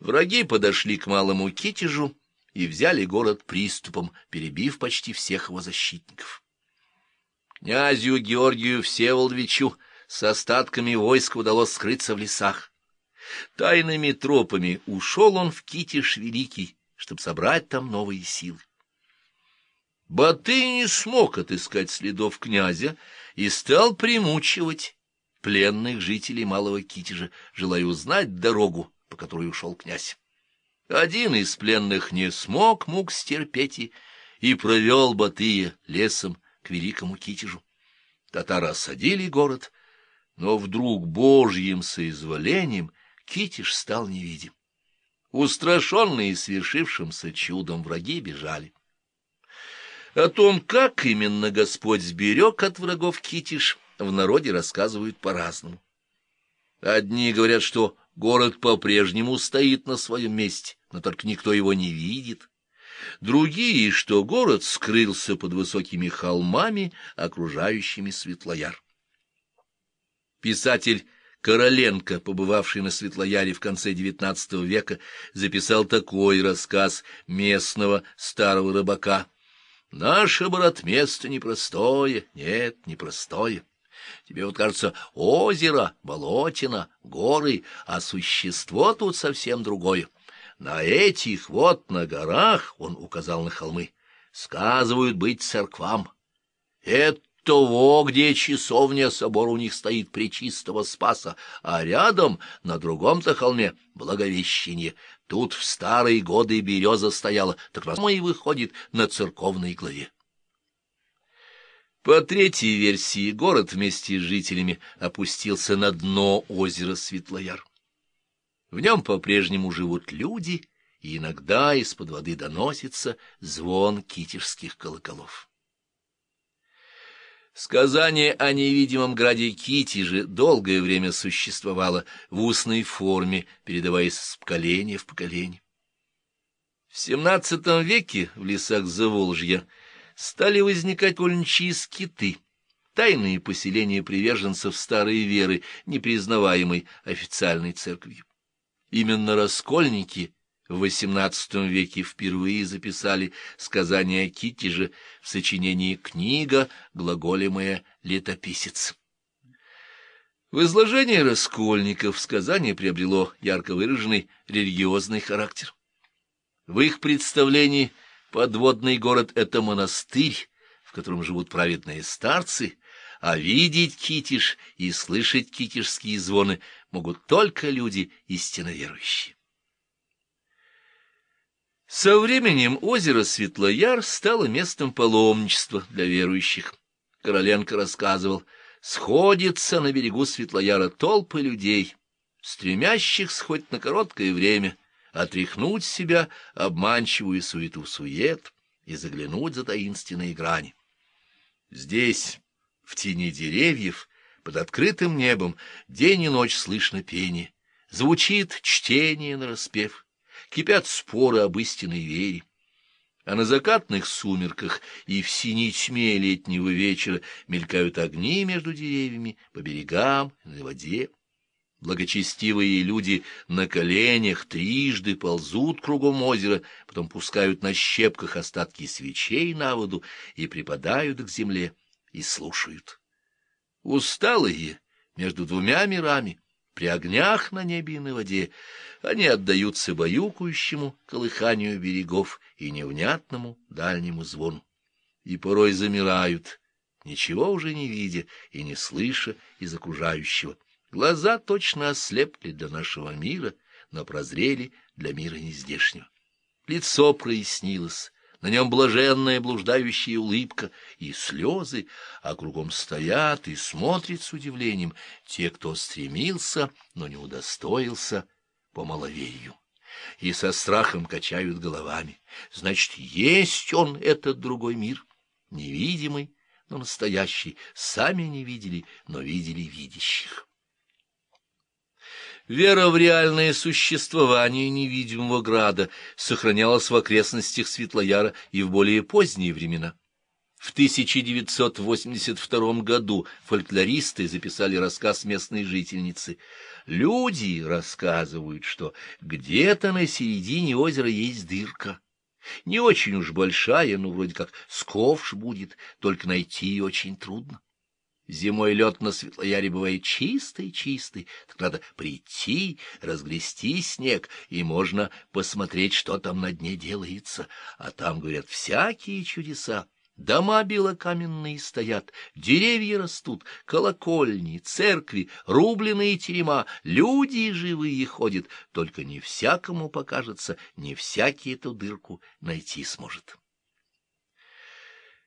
Враги подошли к малому Китежу и взяли город приступом, перебив почти всех его защитников. Князю Георгию Всеволодовичу с остатками войск удалось скрыться в лесах. Тайными тропами ушел он в Китиш Великий, чтобы собрать там новые силы. Батый не смог отыскать следов князя и стал примучивать пленных жителей Малого Китежа, желая узнать дорогу, по которой ушел князь. Один из пленных не смог мук стерпеть и провел Батыя лесом к великому Китежу. Татары осадили город, но вдруг божьим соизволением Китеж стал невидим. Устрашенные свершившимся чудом враги бежали. О том, как именно Господь сберег от врагов Китиш, в народе рассказывают по-разному. Одни говорят, что город по-прежнему стоит на своем месте, но только никто его не видит. Другие, что город скрылся под высокими холмами, окружающими Светлояр. Писатель Короленко, побывавший на Светлояре в конце XIX века, записал такой рассказ местного старого рыбака. «Наше, брат, место непростое, нет, непростое. Тебе вот кажется озеро, болотина, горы, а существо тут совсем другое. На этих вот на горах, — он указал на холмы, — сказывают быть церквам. Это того, где часовня, собор у них стоит причистого Спаса, а рядом, на другом-то холме, Благовещение. Тут в старые годы береза стояла, так раз и выходит на церковной главе. По третьей версии, город вместе с жителями опустился на дно озера Светлояр. В нем по-прежнему живут люди, и иногда из-под воды доносится звон китежских колоколов. Сказание о невидимом граде Китеже долгое время существовало в устной форме, передаваясь с поколения в поколение. В XVII веке в лесах Заволжья стали возникать кольничьи скиты, тайные поселения приверженцев старой веры, не признаваемой официальной церковью. Именно раскольники в XVIII веке впервые записали сказание о в сочинении «Книга, глаголемая летописец». В изложении раскольников сказание приобрело ярко выраженный религиозный характер. В их представлении подводный город — это монастырь, в котором живут праведные старцы, а видеть китиш и слышать китишские звоны могут только люди истинно верующие. Со временем озеро Светлояр стало местом паломничества для верующих. Короленко рассказывал, сходится на берегу Светлояра толпы людей, стремящихся хоть на короткое время отряхнуть себя обманчивую суету-сует и заглянуть за таинственные грани. Здесь, в тени деревьев, под открытым небом, день и ночь слышно пение, звучит чтение нараспев кипят споры об истинной вере. А на закатных сумерках и в синей тьме летнего вечера мелькают огни между деревьями, по берегам на воде. Благочестивые люди на коленях трижды ползут кругом озера, потом пускают на щепках остатки свечей на воду и припадают к земле и слушают. Усталые между двумя мирами, при огнях на небе и на воде, они отдаются баюкающему колыханию берегов и невнятному дальнему звону. И порой замирают, ничего уже не видя и не слыша из окружающего. Глаза точно ослепли для нашего мира, но прозрели для мира нездешнего. Лицо прояснилось, на нем блаженная блуждающая улыбка и слезы, а кругом стоят и смотрят с удивлением те, кто стремился, но не удостоился по маловерию. И со страхом качают головами. Значит, есть он, этот другой мир, невидимый, но настоящий. Сами не видели, но видели видящих. Вера в реальное существование невидимого града сохранялась в окрестностях Светлояра и в более поздние времена. В 1982 году фольклористы записали рассказ местной жительницы. Люди рассказывают, что где-то на середине озера есть дырка. Не очень уж большая, но вроде как сковш будет, только найти ее очень трудно. Зимой лед на Светлояре бывает чистый-чистый, так надо прийти, разгрести снег, и можно посмотреть, что там на дне делается. А там, говорят, всякие чудеса. Дома белокаменные стоят, деревья растут, колокольни, церкви, рубленые терема, люди живые ходят, только не всякому покажется, не всякий эту дырку найти сможет.